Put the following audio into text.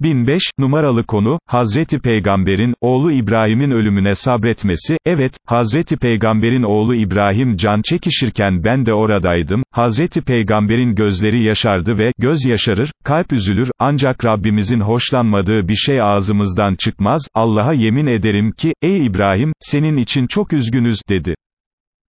1005, numaralı konu, Hazreti Peygamber'in, oğlu İbrahim'in ölümüne sabretmesi, evet, Hazreti Peygamber'in oğlu İbrahim can çekişirken ben de oradaydım, Hazreti Peygamber'in gözleri yaşardı ve, göz yaşarır, kalp üzülür, ancak Rabbimizin hoşlanmadığı bir şey ağzımızdan çıkmaz, Allah'a yemin ederim ki, ey İbrahim, senin için çok üzgünüz, dedi.